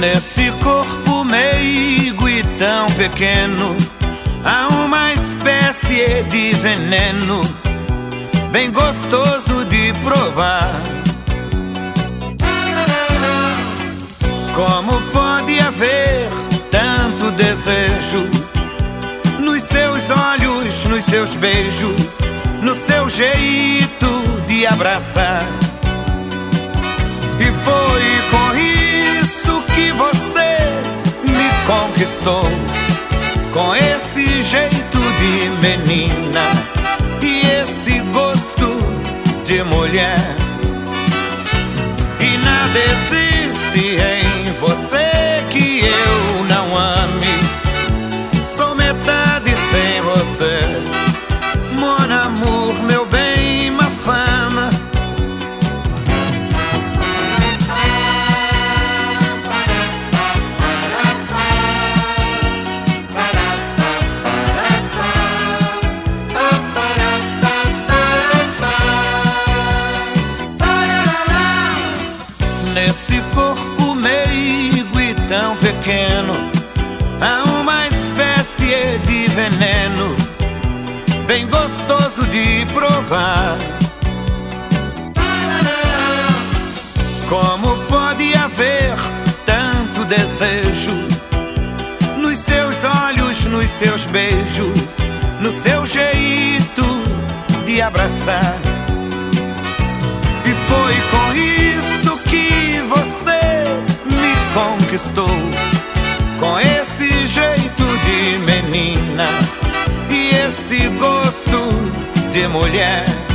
Nesse corpo meigo e tão pequeno Há uma espécie de veneno Bem gostoso de provar. Como pode haver tanto desejo Nos seus olhos, nos seus beijos No seu jeito de abraçar jeito de menina E esse gosto de mulher. E nada existe em você tão pequeno. Há uma espécie de veneno Bem gostoso de provar. Como pode haver tanto desejo Nos seus olhos, nos seus beijos No seu jeito de abraçar conquistou Com esse jeito de menina E esse gosto de mulher